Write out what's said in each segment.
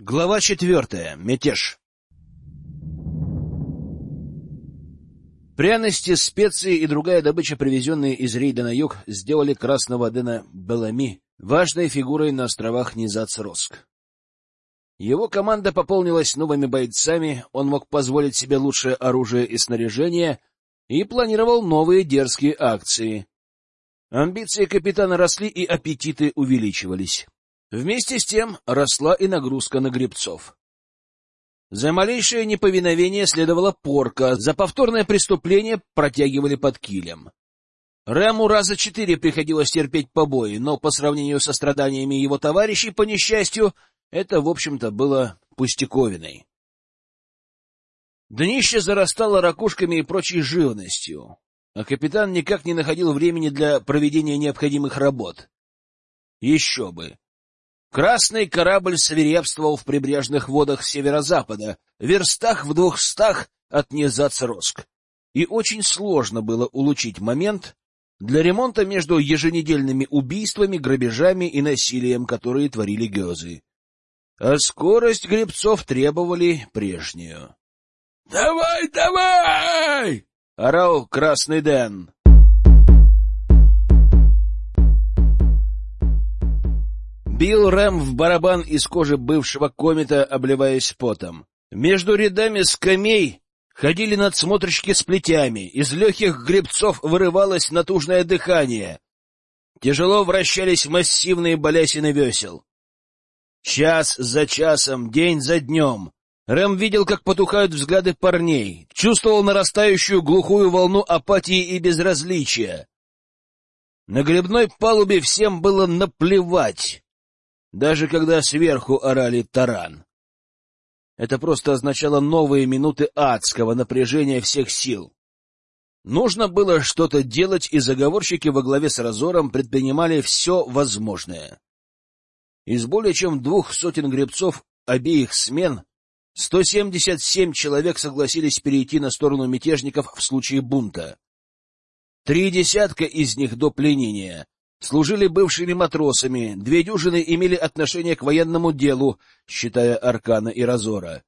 Глава четвертая. Мятеж. Пряности, специи и другая добыча, привезенные из рейда на юг, сделали красного Дэна Белами важной фигурой на островах Низац-Роск. Его команда пополнилась новыми бойцами, он мог позволить себе лучшее оружие и снаряжение и планировал новые дерзкие акции. Амбиции капитана росли и аппетиты увеличивались. Вместе с тем росла и нагрузка на гребцов. За малейшее неповиновение следовала порка, за повторное преступление протягивали под килем. Рэму раза четыре приходилось терпеть побои, но по сравнению со страданиями его товарищей, по несчастью, это, в общем-то, было пустяковиной. Днище зарастало ракушками и прочей живностью, а капитан никак не находил времени для проведения необходимых работ. Еще бы! Красный корабль свирепствовал в прибрежных водах северо-запада, верстах в двухстах от Незацроск, и очень сложно было улучить момент для ремонта между еженедельными убийствами, грабежами и насилием, которые творили гёзы. А скорость гребцов требовали прежнюю. — Давай, давай! — орал Красный Дэн. Бил Рэм в барабан из кожи бывшего комета, обливаясь потом. Между рядами скамей ходили надсмотрщики с плетями, из легких гребцов вырывалось натужное дыхание. Тяжело вращались массивные балясины весел. Час за часом, день за днем. Рэм видел, как потухают взгляды парней, чувствовал нарастающую глухую волну апатии и безразличия. На гребной палубе всем было наплевать даже когда сверху орали таран. Это просто означало новые минуты адского напряжения всех сил. Нужно было что-то делать, и заговорщики во главе с Разором предпринимали все возможное. Из более чем двух сотен гребцов обеих смен 177 человек согласились перейти на сторону мятежников в случае бунта. Три десятка из них до пленения служили бывшими матросами, две дюжины имели отношение к военному делу, считая Аркана и Разора.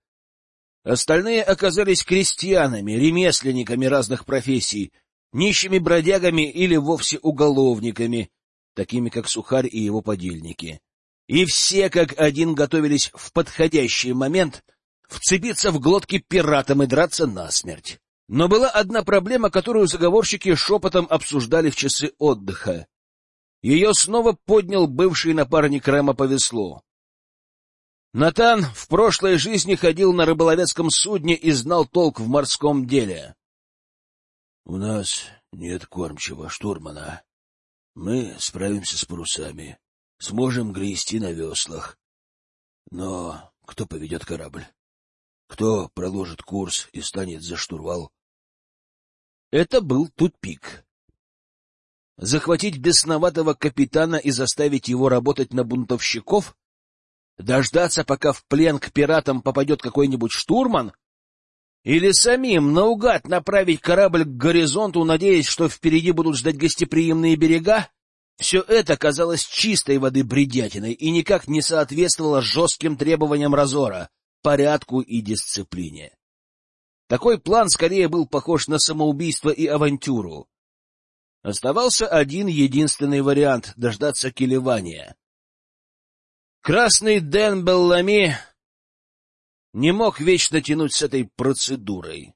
Остальные оказались крестьянами, ремесленниками разных профессий, нищими бродягами или вовсе уголовниками, такими как Сухарь и его подельники. И все как один готовились в подходящий момент вцепиться в глотки пиратам и драться насмерть. Но была одна проблема, которую заговорщики шепотом обсуждали в часы отдыха. Ее снова поднял бывший напарник Рэма по веслу. Натан в прошлой жизни ходил на рыболовецком судне и знал толк в морском деле. — У нас нет кормчего штурмана. Мы справимся с парусами, сможем грести на веслах. Но кто поведет корабль? Кто проложит курс и станет за штурвал? Это был тупик захватить бесноватого капитана и заставить его работать на бунтовщиков? Дождаться, пока в плен к пиратам попадет какой-нибудь штурман? Или самим наугад направить корабль к горизонту, надеясь, что впереди будут ждать гостеприимные берега? Все это казалось чистой воды бредятиной и никак не соответствовало жестким требованиям Разора, порядку и дисциплине. Такой план скорее был похож на самоубийство и авантюру. Оставался один единственный вариант — дождаться килевания. Красный Дэн Беллами не мог вечно тянуть с этой процедурой.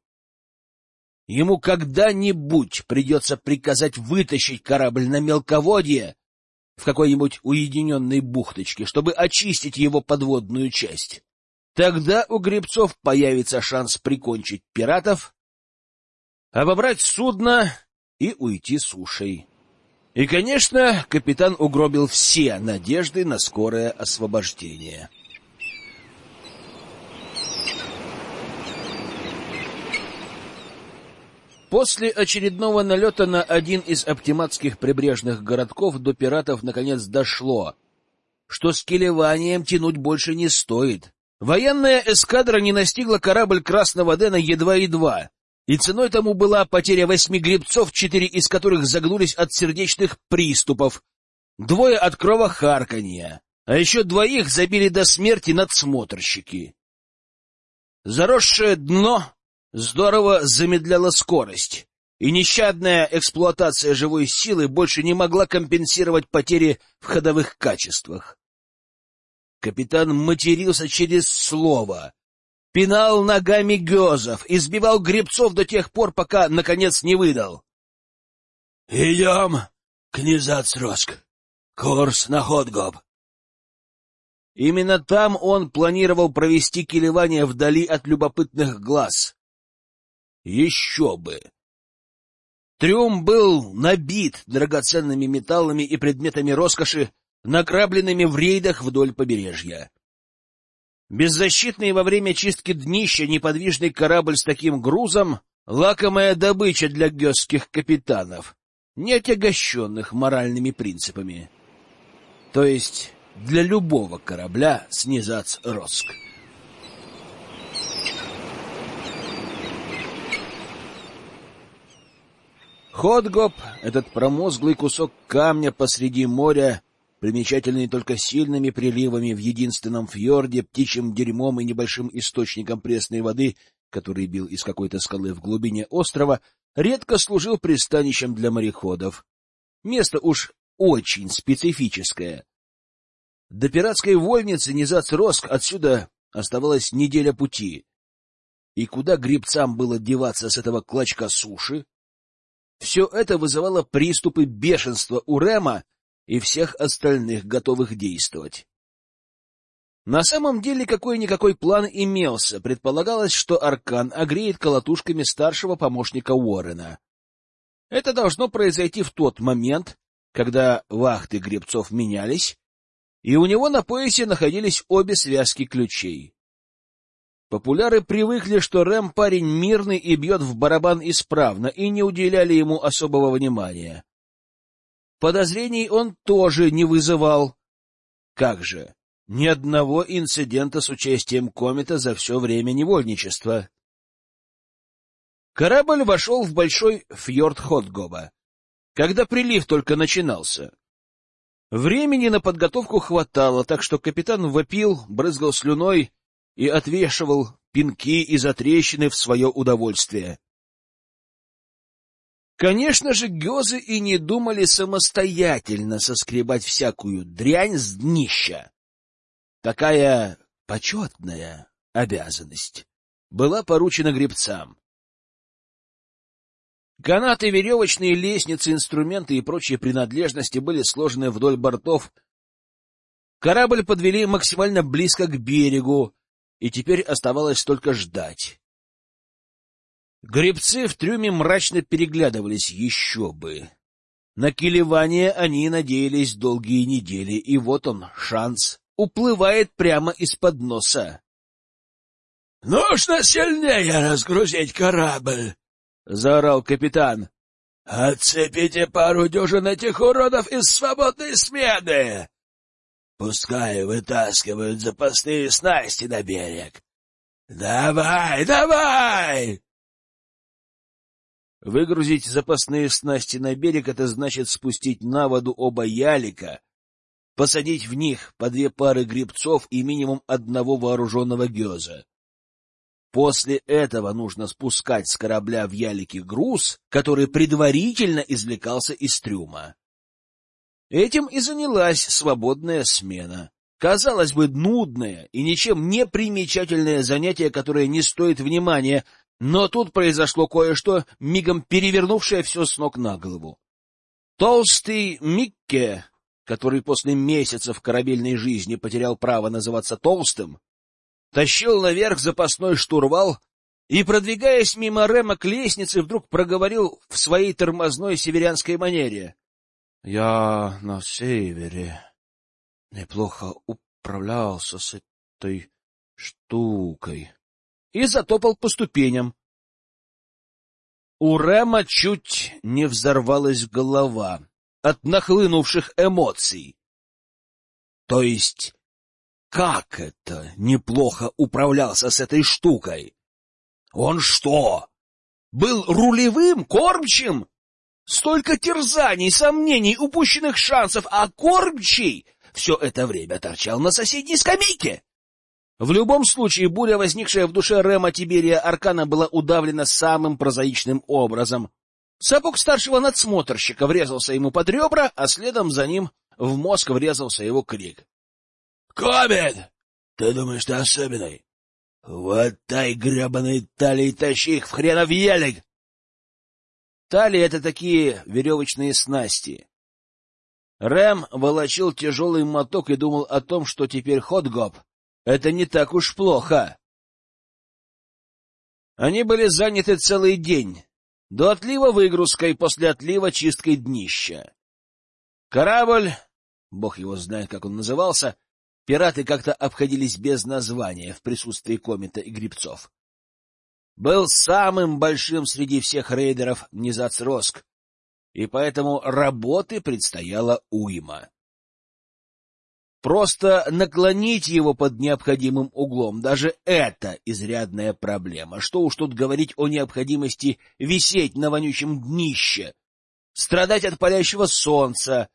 Ему когда-нибудь придется приказать вытащить корабль на мелководье в какой-нибудь уединенной бухточке, чтобы очистить его подводную часть. Тогда у гребцов появится шанс прикончить пиратов, обобрать судно и уйти сушей. И, конечно, капитан угробил все надежды на скорое освобождение. После очередного налета на один из оптиматских прибрежных городков до пиратов наконец дошло, что с килеванием тянуть больше не стоит. Военная эскадра не настигла корабль Красного Дэна едва-едва, и ценой тому была потеря восьми гребцов, четыре из которых загнулись от сердечных приступов, двое от кровохарканья, а еще двоих забили до смерти надсмотрщики. Заросшее дно здорово замедляло скорость, и нещадная эксплуатация живой силы больше не могла компенсировать потери в ходовых качествах. Капитан матерился через слово, пинал ногами гезов, избивал гребцов до тех пор, пока, наконец, не выдал. — Идем, князац Роск, курс на Ходгоб. Именно там он планировал провести килевание вдали от любопытных глаз. Еще бы! Трюм был набит драгоценными металлами и предметами роскоши, награбленными в рейдах вдоль побережья. Беззащитный во время чистки днища неподвижный корабль с таким грузом — лакомая добыча для гёсских капитанов, не отягощенных моральными принципами. То есть для любого корабля с Низац-Роск. Ходгоп, этот промозглый кусок камня посреди моря, примечательный только сильными приливами в единственном фьорде, птичьим дерьмом и небольшим источником пресной воды, который бил из какой-то скалы в глубине острова, редко служил пристанищем для мореходов. Место уж очень специфическое. До пиратской вольницы Низац-Роск отсюда оставалась неделя пути. И куда грибцам было деваться с этого клочка суши? Все это вызывало приступы бешенства у Рема и всех остальных, готовых действовать. На самом деле какой-никакой план имелся. Предполагалось, что Аркан огреет колотушками старшего помощника Уоррена. Это должно произойти в тот момент, когда вахты гребцов менялись, и у него на поясе находились обе связки ключей. Популяры привыкли, что Рэм парень мирный и бьет в барабан исправно, и не уделяли ему особого внимания. Подозрений он тоже не вызывал. Как же, ни одного инцидента с участием комета за все время невольничества. Корабль вошел в большой фьорд Хотгоба, когда прилив только начинался. Времени на подготовку хватало, так что капитан вопил, брызгал слюной и отвешивал пинки и затрещины в свое удовольствие. Конечно же, гёзы и не думали самостоятельно соскребать всякую дрянь с днища. Такая почетная обязанность была поручена гребцам. Канаты, веревочные лестницы, инструменты и прочие принадлежности были сложены вдоль бортов. Корабль подвели максимально близко к берегу, и теперь оставалось только ждать. Гребцы в трюме мрачно переглядывались еще бы. На килевание они надеялись долгие недели, и вот он, шанс, уплывает прямо из-под носа. — Нужно сильнее разгрузить корабль! — заорал капитан. — Отцепите пару дюжин этих уродов из свободной смены! Пускай вытаскивают запасные снасти на берег. Давай, давай! Выгрузить запасные снасти на берег — это значит спустить на воду оба ялика, посадить в них по две пары грибцов и минимум одного вооруженного геза. После этого нужно спускать с корабля в ялике груз, который предварительно извлекался из трюма. Этим и занялась свободная смена. Казалось бы, нудное и ничем не примечательное занятие, которое не стоит внимания, но тут произошло кое-что, мигом перевернувшее все с ног на голову. Толстый Микке, который после месяцев корабельной жизни потерял право называться толстым, тащил наверх запасной штурвал и, продвигаясь мимо Рема к лестнице, вдруг проговорил в своей тормозной северянской манере. — Я на севере неплохо управлялся с этой штукой. И затопал по ступеням. У Рема чуть не взорвалась голова от нахлынувших эмоций. То есть как это неплохо управлялся с этой штукой? Он что, был рулевым, кормчим? Столько терзаний, сомнений, упущенных шансов, а кормчий все это время торчал на соседней скамейке? В любом случае, буря, возникшая в душе Рема Тиберия Аркана, была удавлена самым прозаичным образом. Сапог старшего надсмотрщика врезался ему под ребра, а следом за ним в мозг врезался его крик. — Комет! Ты думаешь, ты особенный? Вот тай гребаной талии тащи их в хренов елик! Талии — это такие веревочные снасти. Рэм волочил тяжелый моток и думал о том, что теперь хот-гоп — это не так уж плохо. Они были заняты целый день, до отлива выгрузкой, после отлива чисткой днища. Корабль, бог его знает, как он назывался, пираты как-то обходились без названия в присутствии комета и грибцов. Был самым большим среди всех рейдеров Низацроск, и поэтому работы предстояло уйма. Просто наклонить его под необходимым углом, даже это изрядная проблема. Что уж тут говорить о необходимости висеть на вонючем днище, страдать от палящего солнца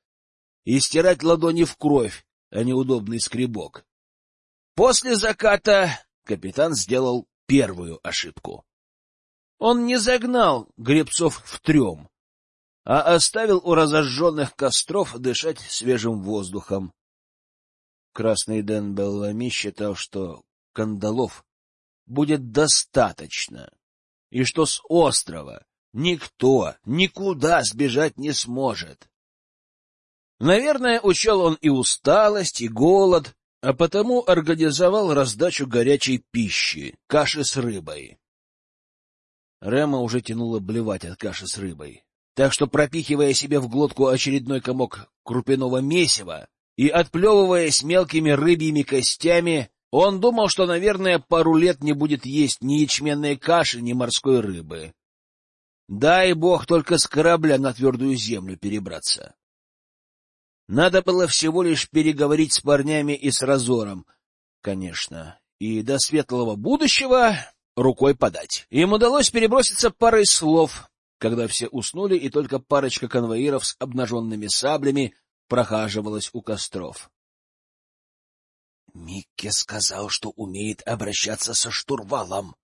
и стирать ладони в кровь, а неудобный скребок. После заката капитан сделал первую ошибку. Он не загнал гребцов в трем, а оставил у разожженных костров дышать свежим воздухом. Красный Дэн Беллами считал, что кандалов будет достаточно, и что с острова никто никуда сбежать не сможет. Наверное, учел он и усталость, и голод, а потому организовал раздачу горячей пищи, каши с рыбой. Рема уже тянуло блевать от каши с рыбой, так что, пропихивая себе в глотку очередной комок крупяного месива, и, отплевываясь мелкими рыбьими костями, он думал, что, наверное, пару лет не будет есть ни ячменной каши, ни морской рыбы. Дай бог только с корабля на твердую землю перебраться. Надо было всего лишь переговорить с парнями и с Разором, конечно, и до светлого будущего рукой подать. Им удалось переброситься парой слов, когда все уснули, и только парочка конвоиров с обнаженными саблями прохаживалась у костров. Микки сказал, что умеет обращаться со штурвалом.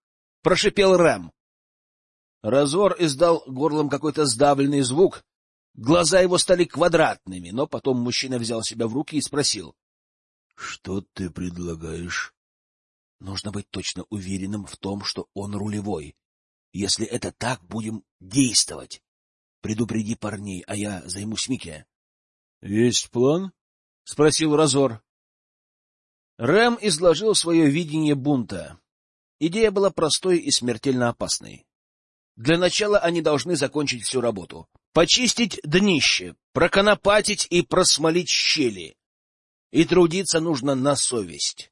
Прошипел Рэм. Разор издал горлом какой-то сдавленный звук. Глаза его стали квадратными, но потом мужчина взял себя в руки и спросил. — Что ты предлагаешь? — Нужно быть точно уверенным в том, что он рулевой. Если это так, будем действовать. Предупреди парней, а я займусь Микки. — Есть план? — спросил Разор. Рэм изложил свое видение бунта. Идея была простой и смертельно опасной. Для начала они должны закончить всю работу. Почистить днище, проконопатить и просмолить щели. И трудиться нужно на совесть.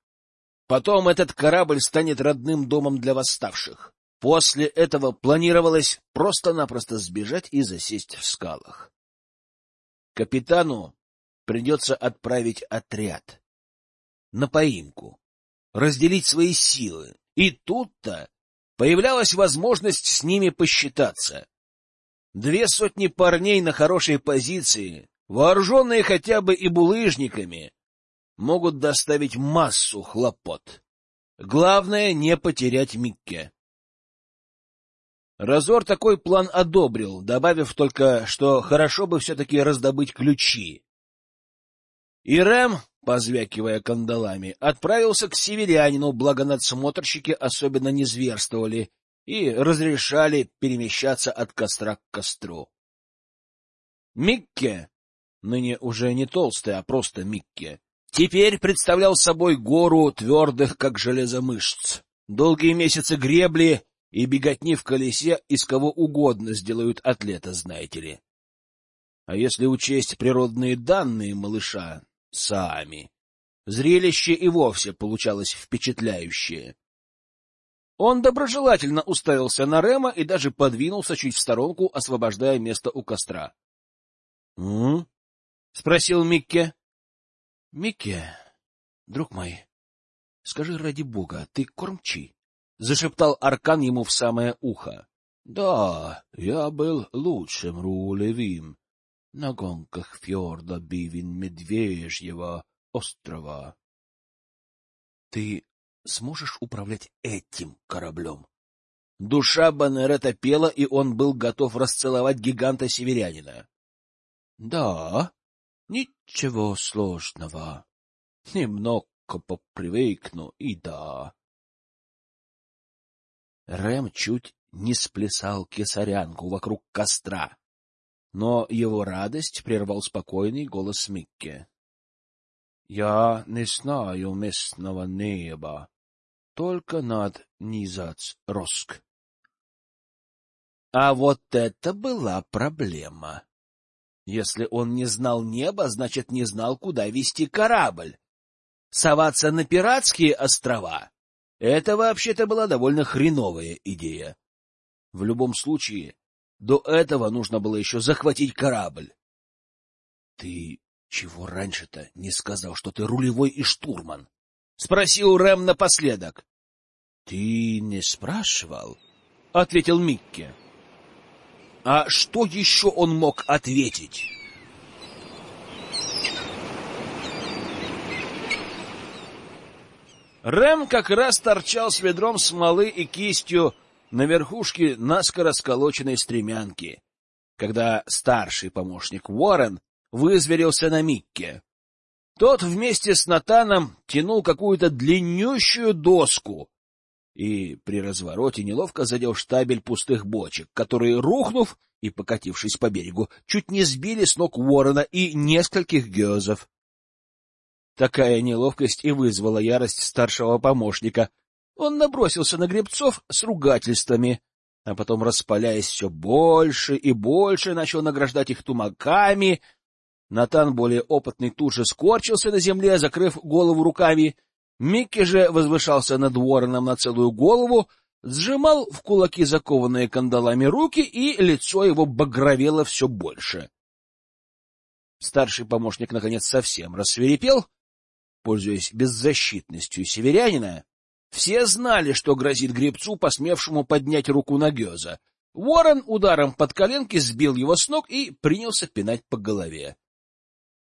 Потом этот корабль станет родным домом для восставших. После этого планировалось просто-напросто сбежать и засесть в скалах. Капитану придется отправить отряд на поимку, разделить свои силы. И тут-то появлялась возможность с ними посчитаться. Две сотни парней на хорошей позиции, вооруженные хотя бы и булыжниками, могут доставить массу хлопот. Главное — не потерять Микке. Разор такой план одобрил, добавив только, что хорошо бы все-таки раздобыть ключи. И Рэм, позвякивая кандалами, отправился к северянину, благо надсмотрщики особенно не зверствовали и разрешали перемещаться от костра к костру. Микке, ныне уже не толстый, а просто Микке, теперь представлял собой гору твердых, как железо мышц. Долгие месяцы гребли и беготни в колесе из кого угодно сделают атлета, знаете ли. А если учесть природные данные малыша сами, зрелище и вовсе получалось впечатляющее. Он доброжелательно уставился на Рема и даже подвинулся чуть в сторонку, освобождая место у костра. — М? — спросил Микке. — Микке, друг мой, скажи ради бога, ты кормчий? — зашептал Аркан ему в самое ухо. — Да, я был лучшим рулевым, на гонках фьорда Бивин Медвежьего острова. Ты сможешь управлять этим кораблем? Душа Банерета пела, и он был готов расцеловать гиганта-северянина. — Да, ничего сложного. Немного попривыкну, и да. Рэм чуть не сплясал кесарянку вокруг костра, но его радость прервал спокойный голос Микки. — Я не знаю местного неба, только над Низац-Роск. А вот это была проблема. Если он не знал неба, значит, не знал, куда вести корабль. Соваться на пиратские острова — это вообще-то была довольно хреновая идея. В любом случае, до этого нужно было еще захватить корабль. — Ты чего раньше-то не сказал, что ты рулевой и штурман? — спросил Рэм напоследок. — Ты не спрашивал? — ответил Микки. А что еще он мог ответить? Рэм как раз торчал с ведром смолы и кистью на верхушке наскоро сколоченной стремянки, когда старший помощник Уоррен вызверился на Микке. Тот вместе с Натаном тянул какую-то длиннющую доску, и при развороте неловко задел штабель пустых бочек, которые, рухнув и покатившись по берегу, чуть не сбили с ног ворона и нескольких гёзов. Такая неловкость и вызвала ярость старшего помощника. Он набросился на гребцов с ругательствами, а потом, распаляясь все больше и больше, начал награждать их тумаками. Натан, более опытный, тут же скорчился на земле, закрыв голову руками — Микки же возвышался над вороном на целую голову, сжимал в кулаки закованные кандалами руки, и лицо его багровело все больше. Старший помощник, наконец, совсем рассверепел, пользуясь беззащитностью северянина. Все знали, что грозит гребцу, посмевшему поднять руку на Геза. Ворон ударом под коленки сбил его с ног и принялся пинать по голове.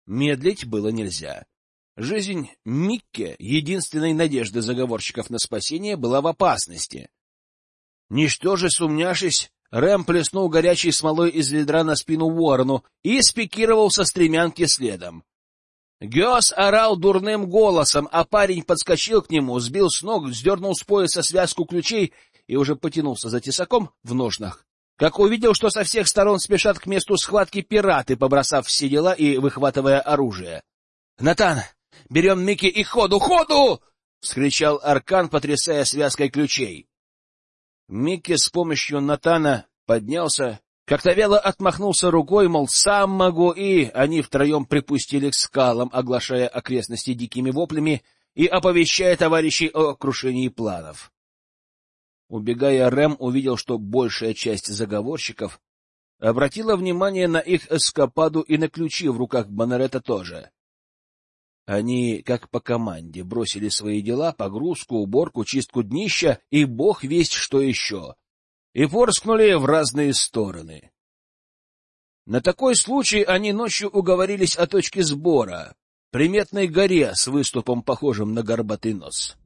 Медлить было нельзя. Жизнь Микке, единственной надежды заговорщиков на спасение, была в опасности. Ничтоже сумняшись, Рэм плеснул горячей смолой из ведра на спину ворону и спикировал со стремянки следом. Гёс орал дурным голосом, а парень подскочил к нему, сбил с ног, сдернул с пояса связку ключей и уже потянулся за тесаком в ножнах. Как увидел, что со всех сторон спешат к месту схватки пираты, побросав все дела и выхватывая оружие. — Натан, Берем Микки и ходу, ходу! — вскричал Аркан, потрясая связкой ключей. Микки с помощью Натана поднялся, как-то отмахнулся рукой, мол, сам могу, и они втроем припустили к скалам, оглашая окрестности дикими воплями и оповещая товарищей о крушении планов. Убегая, Рэм увидел, что большая часть заговорщиков обратила внимание на их эскападу и на ключи в руках Бонарета тоже. Они, как по команде, бросили свои дела, погрузку, уборку, чистку днища и бог весть что еще, и порскнули в разные стороны. На такой случай они ночью уговорились о точке сбора, приметной горе с выступом, похожим на горбатый нос.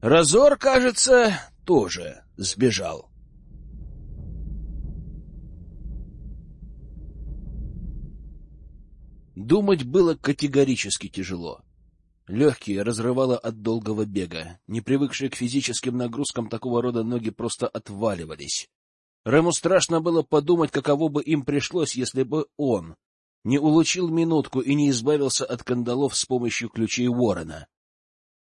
Разор, кажется, тоже сбежал. Думать было категорически тяжело. Легкие разрывало от долгого бега. Не привыкшие к физическим нагрузкам такого рода ноги просто отваливались. Рэму страшно было подумать, каково бы им пришлось, если бы он не улучил минутку и не избавился от кандалов с помощью ключей Уоррена.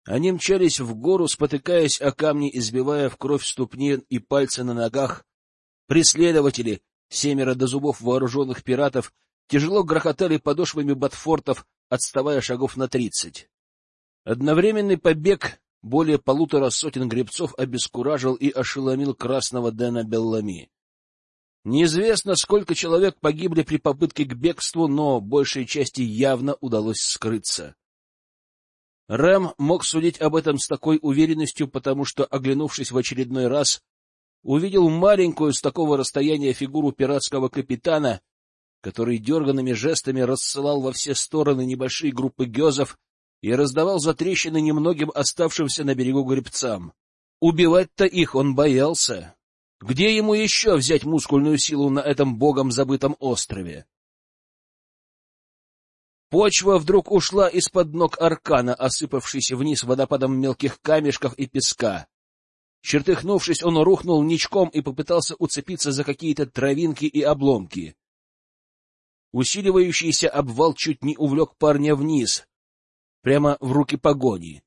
Они мчались в гору, спотыкаясь о камни, избивая в кровь ступни и пальцы на ногах. Преследователи, семеро до зубов вооруженных пиратов, тяжело грохотали подошвами ботфортов, отставая шагов на тридцать. Одновременный побег более полутора сотен гребцов обескуражил и ошеломил красного Дэна Беллами. Неизвестно, сколько человек погибли при попытке к бегству, но большей части явно удалось скрыться. Рэм мог судить об этом с такой уверенностью, потому что, оглянувшись в очередной раз, увидел маленькую с такого расстояния фигуру пиратского капитана, который дерганными жестами рассылал во все стороны небольшие группы гезов и раздавал затрещины немногим оставшимся на берегу гребцам. Убивать-то их он боялся. Где ему еще взять мускульную силу на этом богом забытом острове? Почва вдруг ушла из-под ног аркана, осыпавшись вниз водопадом мелких камешков и песка. Чертыхнувшись, он рухнул ничком и попытался уцепиться за какие-то травинки и обломки. Усиливающийся обвал чуть не увлек парня вниз, прямо в руки погони.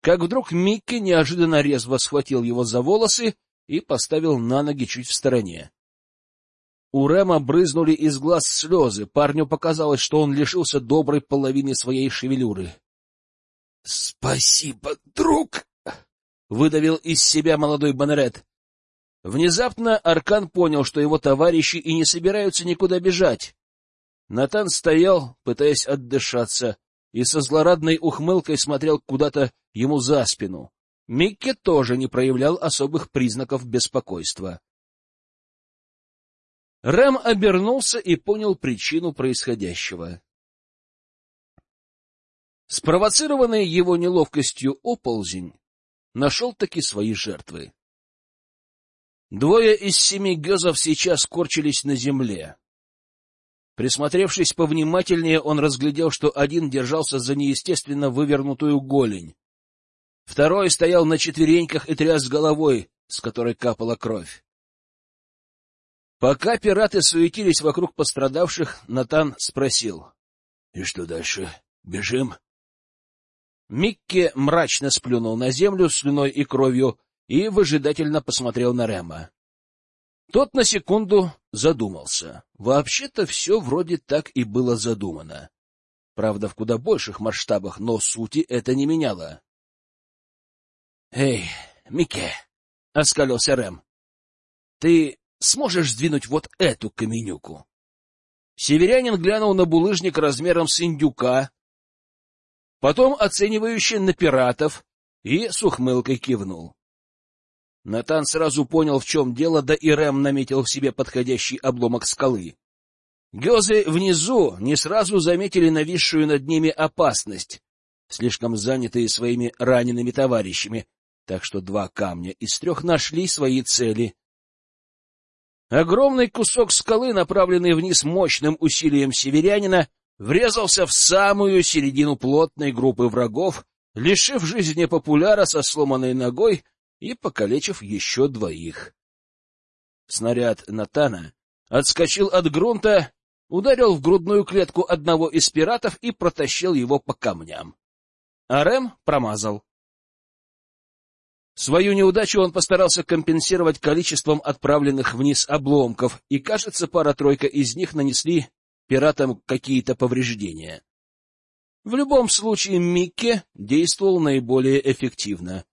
Как вдруг Микки неожиданно резво схватил его за волосы и поставил на ноги чуть в стороне. У Рема брызнули из глаз слезы. Парню показалось, что он лишился доброй половины своей шевелюры. — Спасибо, друг! — выдавил из себя молодой Боннерет. Внезапно Аркан понял, что его товарищи и не собираются никуда бежать. Натан стоял, пытаясь отдышаться, и со злорадной ухмылкой смотрел куда-то ему за спину. Микки тоже не проявлял особых признаков беспокойства. Рэм обернулся и понял причину происходящего. Спровоцированный его неловкостью оползень нашел таки свои жертвы. Двое из семи гезов сейчас корчились на земле. Присмотревшись повнимательнее, он разглядел, что один держался за неестественно вывернутую голень. Второй стоял на четвереньках и тряс головой, с которой капала кровь. Пока пираты суетились вокруг пострадавших, Натан спросил. — И что дальше? Бежим? Микки мрачно сплюнул на землю слюной и кровью и выжидательно посмотрел на Рема. Тот на секунду задумался. Вообще-то все вроде так и было задумано. Правда, в куда больших масштабах, но сути это не меняло. — Эй, Микки! — оскалился Рэм. — Ты сможешь сдвинуть вот эту каменюку? Северянин глянул на булыжник размером с индюка, потом оценивающе на пиратов и с ухмылкой кивнул. Натан сразу понял, в чем дело, да и Рэм наметил в себе подходящий обломок скалы. Гёзы внизу не сразу заметили нависшую над ними опасность, слишком занятые своими ранеными товарищами, так что два камня из трех нашли свои цели Огромный кусок скалы, направленный вниз мощным усилием северянина, врезался в самую середину плотной группы врагов, лишив жизни популяра со сломанной ногой и покалечив еще двоих. Снаряд Натана отскочил от грунта, ударил в грудную клетку одного из пиратов и протащил его по камням. Арем промазал. Свою неудачу он постарался компенсировать количеством отправленных вниз обломков, и, кажется, пара-тройка из них нанесли пиратам какие-то повреждения. В любом случае, Микке действовал наиболее эффективно.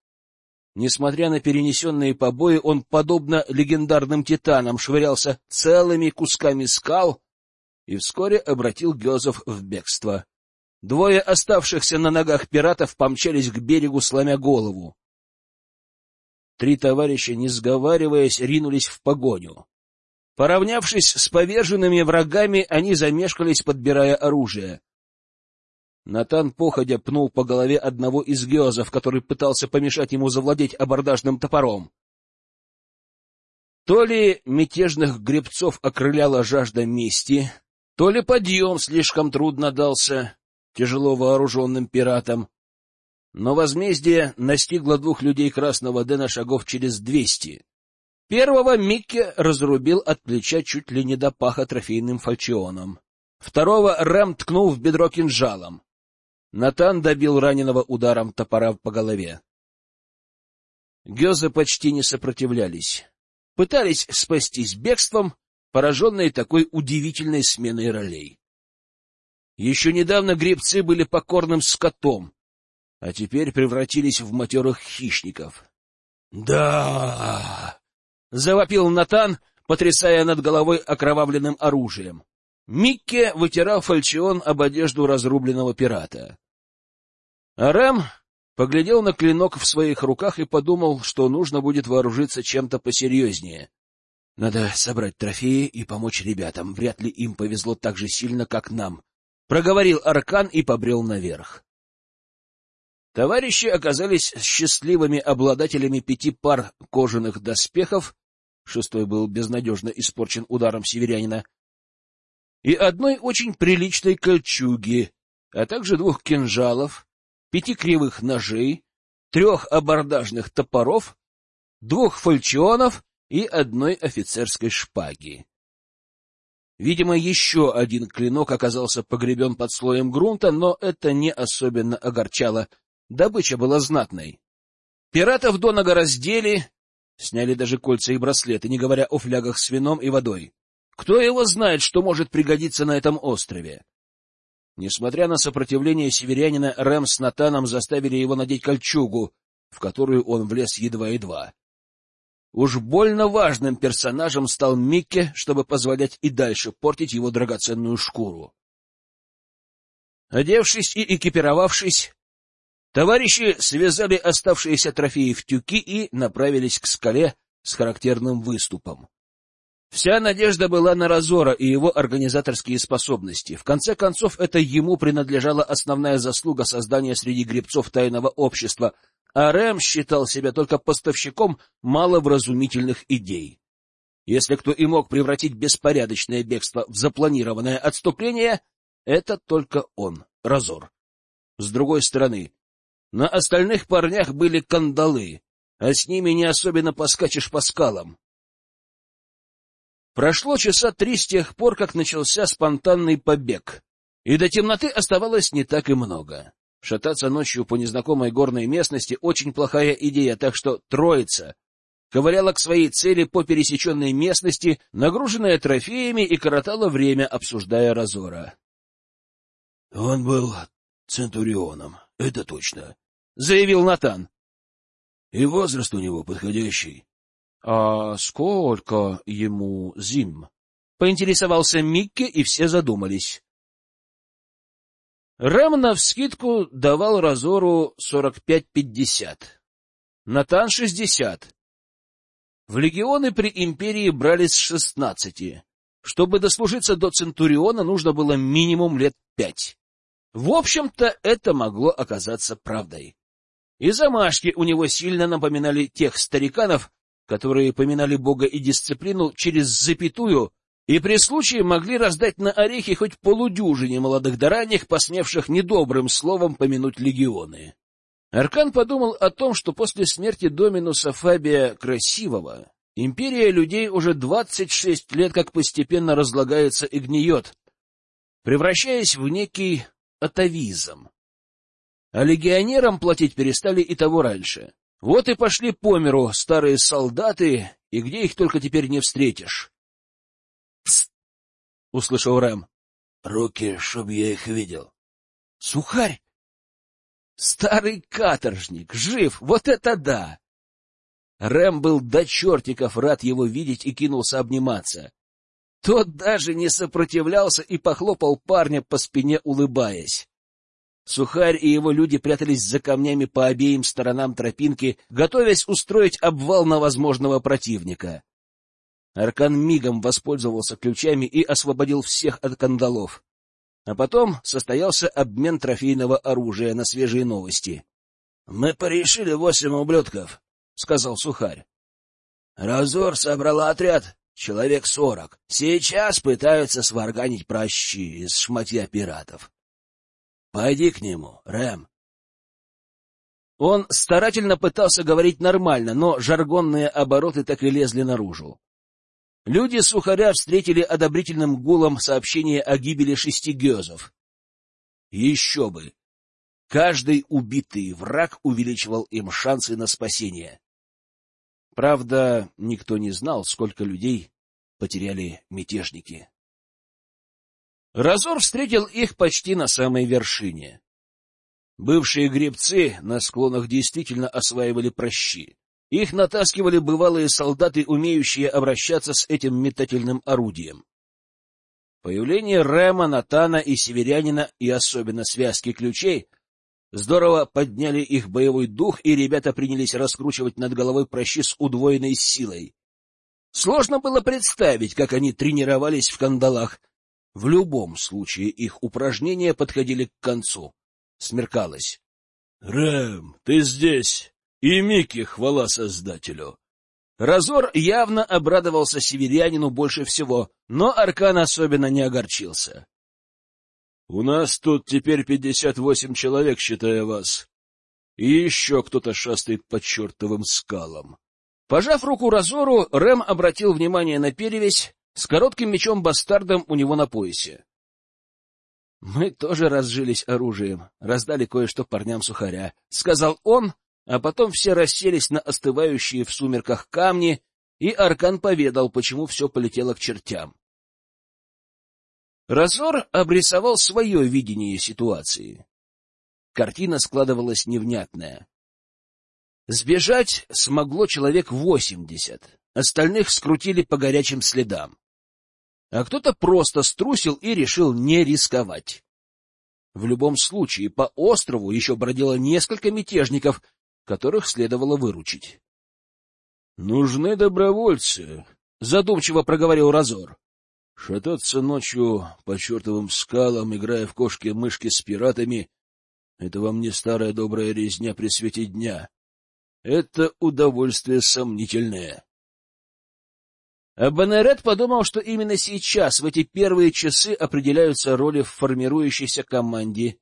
Несмотря на перенесенные побои, он, подобно легендарным титанам, швырялся целыми кусками скал и вскоре обратил Гезов в бегство. Двое оставшихся на ногах пиратов помчались к берегу, сломя голову. Три товарища, не сговариваясь, ринулись в погоню. Поравнявшись с поверженными врагами, они замешкались, подбирая оружие. Натан походя пнул по голове одного из геозов, который пытался помешать ему завладеть абордажным топором. То ли мятежных гребцов окрыляла жажда мести, то ли подъем слишком трудно дался тяжело вооруженным пиратам. Но возмездие настигло двух людей Красного Дэна шагов через двести. Первого Микки разрубил от плеча чуть ли не до паха трофейным фальчионом. Второго Рэм ткнул в бедро кинжалом. Натан добил раненого ударом топора по голове. Гёзы почти не сопротивлялись. Пытались спастись бегством, пораженные такой удивительной сменой ролей. Еще недавно гребцы были покорным скотом, а теперь превратились в матерых хищников. «Да!» — завопил Натан, потрясая над головой окровавленным оружием. Микке вытирал фальчион об одежду разрубленного пирата. Арам поглядел на клинок в своих руках и подумал, что нужно будет вооружиться чем-то посерьезнее. Надо собрать трофеи и помочь ребятам. Вряд ли им повезло так же сильно, как нам. Проговорил Аркан и побрел наверх. Товарищи оказались счастливыми обладателями пяти пар кожаных доспехов, шестой был безнадежно испорчен ударом северянина, и одной очень приличной кольчуги, а также двух кинжалов, пяти кривых ножей, трех абордажных топоров, двух фальчионов и одной офицерской шпаги. Видимо, еще один клинок оказался погребен под слоем грунта, но это не особенно огорчало. Добыча была знатной. Пиратов до нога раздели, сняли даже кольца и браслеты, не говоря о флягах с вином и водой. Кто его знает, что может пригодиться на этом острове? Несмотря на сопротивление северянина, Рэм с Натаном заставили его надеть кольчугу, в которую он влез едва-едва. Уж больно важным персонажем стал Микки, чтобы позволять и дальше портить его драгоценную шкуру. Одевшись и экипировавшись, товарищи связали оставшиеся трофеи в тюки и направились к скале с характерным выступом. Вся надежда была на Разора и его организаторские способности. В конце концов, это ему принадлежала основная заслуга создания среди гребцов тайного общества — а Рэм считал себя только поставщиком маловразумительных идей. Если кто и мог превратить беспорядочное бегство в запланированное отступление, это только он, Разор. С другой стороны, на остальных парнях были кандалы, а с ними не особенно поскачешь по скалам. Прошло часа три с тех пор, как начался спонтанный побег, и до темноты оставалось не так и много. Шататься ночью по незнакомой горной местности — очень плохая идея, так что троица ковыряла к своей цели по пересеченной местности, нагруженная трофеями, и коротала время, обсуждая Разора. — Он был центурионом, это точно, — заявил Натан. — И возраст у него подходящий. — А сколько ему зим? — поинтересовался Микки, и все задумались. Рэм навскидку давал Разору 45-50, Натан — 60. В легионы при империи брали с 16. Чтобы дослужиться до Центуриона, нужно было минимум лет пять. В общем-то, это могло оказаться правдой. И замашки у него сильно напоминали тех стариканов, которые поминали Бога и дисциплину через запятую и при случае могли раздать на орехи хоть полудюжине молодых да ранних, посмевших недобрым словом помянуть легионы. Аркан подумал о том, что после смерти Доминуса Фабия Красивого империя людей уже двадцать шесть лет как постепенно разлагается и гниет, превращаясь в некий атовизм. А легионерам платить перестали и того раньше. Вот и пошли по миру старые солдаты, и где их только теперь не встретишь. — услышал Рэм. — Руки, чтоб я их видел. — Сухарь! Старый каторжник, жив, вот это да! Рэм был до чертиков рад его видеть и кинулся обниматься. Тот даже не сопротивлялся и похлопал парня по спине, улыбаясь. Сухарь и его люди прятались за камнями по обеим сторонам тропинки, готовясь устроить обвал на возможного противника. Аркан мигом воспользовался ключами и освободил всех от кандалов. А потом состоялся обмен трофейного оружия на свежие новости. — Мы порешили восемь ублюдков, — сказал Сухарь. — Разор собрал отряд, человек сорок. Сейчас пытаются сварганить прощи из шматья пиратов. — Пойди к нему, Рэм. Он старательно пытался говорить нормально, но жаргонные обороты так и лезли наружу. Люди сухаря встретили одобрительным гулом сообщение о гибели шести гезов. Еще бы! Каждый убитый враг увеличивал им шансы на спасение. Правда, никто не знал, сколько людей потеряли мятежники. Разор встретил их почти на самой вершине. Бывшие гребцы на склонах действительно осваивали прощи. Их натаскивали бывалые солдаты, умеющие обращаться с этим метательным орудием. Появление Рема, Натана и Северянина, и особенно связки ключей, здорово подняли их боевой дух, и ребята принялись раскручивать над головой прощи с удвоенной силой. Сложно было представить, как они тренировались в кандалах. В любом случае их упражнения подходили к концу. Смеркалось. — Рэм, ты здесь! И Микки хвала Создателю! Разор явно обрадовался северянину больше всего, но Аркан особенно не огорчился. — У нас тут теперь пятьдесят восемь человек, считая вас. И еще кто-то шастает по чертовым скалам. Пожав руку Разору, Рэм обратил внимание на перевязь с коротким мечом-бастардом у него на поясе. — Мы тоже разжились оружием, раздали кое-что парням сухаря, — сказал он, а потом все расселись на остывающие в сумерках камни, и Аркан поведал, почему все полетело к чертям. Разор обрисовал свое видение ситуации. Картина складывалась невнятная. Сбежать смогло человек восемьдесят, остальных скрутили по горячим следам. А кто-то просто струсил и решил не рисковать. В любом случае, по острову еще бродило несколько мятежников, которых следовало выручить. — Нужны добровольцы, — задумчиво проговорил Разор. — Шататься ночью по чертовым скалам, играя в кошки-мышки с пиратами — это вам не старая добрая резня при свете дня. Это удовольствие сомнительное. А Бенерет подумал, что именно сейчас, в эти первые часы, определяются роли в формирующейся команде,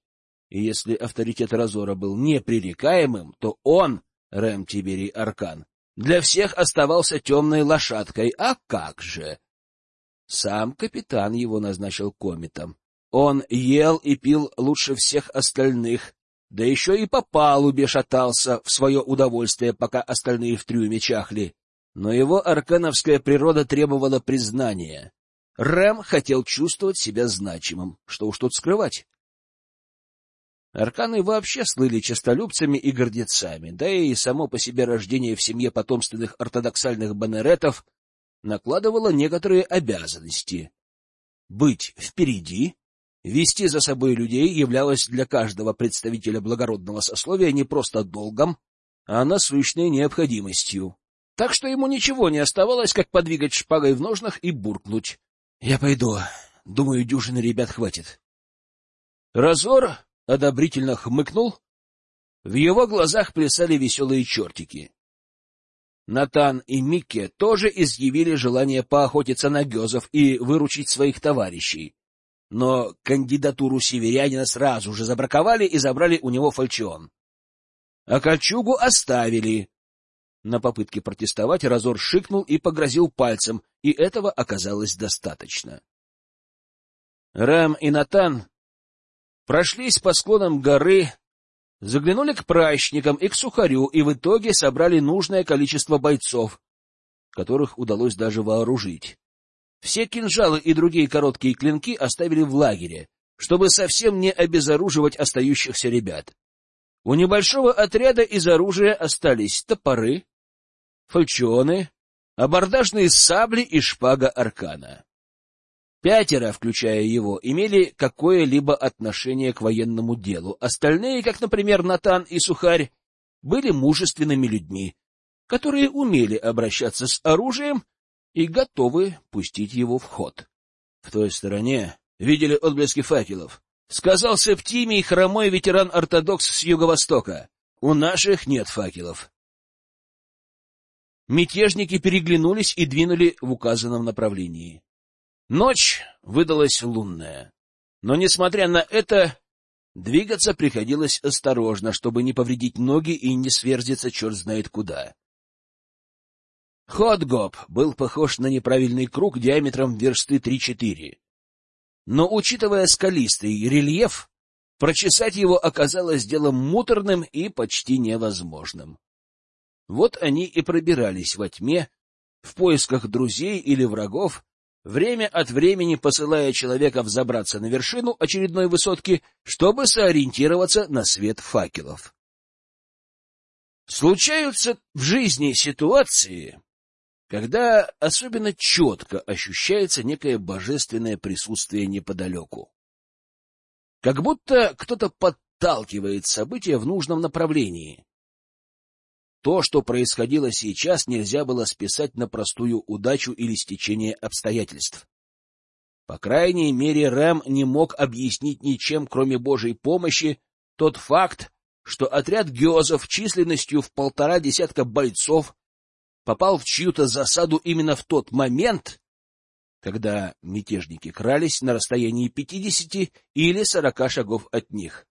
и если авторитет Разора был непререкаемым, то он, Рэм Тиберий Аркан, для всех оставался темной лошадкой. А как же? Сам капитан его назначил комитом. Он ел и пил лучше всех остальных, да еще и по палубе шатался в свое удовольствие, пока остальные в трюме чахли. Но его аркановская природа требовала признания. Рэм хотел чувствовать себя значимым, что уж тут скрывать. Арканы вообще слыли честолюбцами и гордецами, да и само по себе рождение в семье потомственных ортодоксальных банеретов накладывало некоторые обязанности. Быть впереди Вести за собой людей являлось для каждого представителя благородного сословия не просто долгом, а насущной необходимостью. Так что ему ничего не оставалось, как подвигать шпагой в ножнах и буркнуть. — Я пойду. Думаю, дюжины ребят хватит. Разор одобрительно хмыкнул. В его глазах плясали веселые чертики. Натан и Микке тоже изъявили желание поохотиться на гезов и выручить своих товарищей но кандидатуру северянина сразу же забраковали и забрали у него фальчион. А кольчугу оставили. На попытке протестовать Разор шикнул и погрозил пальцем, и этого оказалось достаточно. Рэм и Натан прошлись по склонам горы, заглянули к пращникам и к сухарю, и в итоге собрали нужное количество бойцов, которых удалось даже вооружить. Все кинжалы и другие короткие клинки оставили в лагере, чтобы совсем не обезоруживать остающихся ребят. У небольшого отряда из оружия остались топоры, фальчионы, абордажные сабли и шпага аркана. Пятеро, включая его, имели какое-либо отношение к военному делу. Остальные, как, например, Натан и Сухарь, были мужественными людьми, которые умели обращаться с оружием и готовы пустить его в ход. В той стороне видели отблески факелов. Сказал Септимий, хромой ветеран-ортодокс с юго-востока. У наших нет факелов. Мятежники переглянулись и двинули в указанном направлении. Ночь выдалась лунная. Но, несмотря на это, двигаться приходилось осторожно, чтобы не повредить ноги и не сверзиться черт знает куда. Ходгоп был похож на неправильный круг диаметром версты 3-4. Но, учитывая скалистый рельеф, прочесать его оказалось делом муторным и почти невозможным. Вот они и пробирались во тьме, в поисках друзей или врагов, время от времени посылая человека взобраться на вершину очередной высотки, чтобы сориентироваться на свет факелов. Случаются в жизни ситуации, когда особенно четко ощущается некое божественное присутствие неподалеку. Как будто кто-то подталкивает события в нужном направлении. то, что происходило сейчас, нельзя было списать на простую удачу или стечение обстоятельств. По крайней мере, Рэм не мог объяснить ничем, кроме Божьей помощи, тот факт, что отряд геозов численностью в полтора десятка бойцов попал в чью-то засаду именно в тот момент, когда мятежники крались на расстоянии пятидесяти или сорока шагов от них.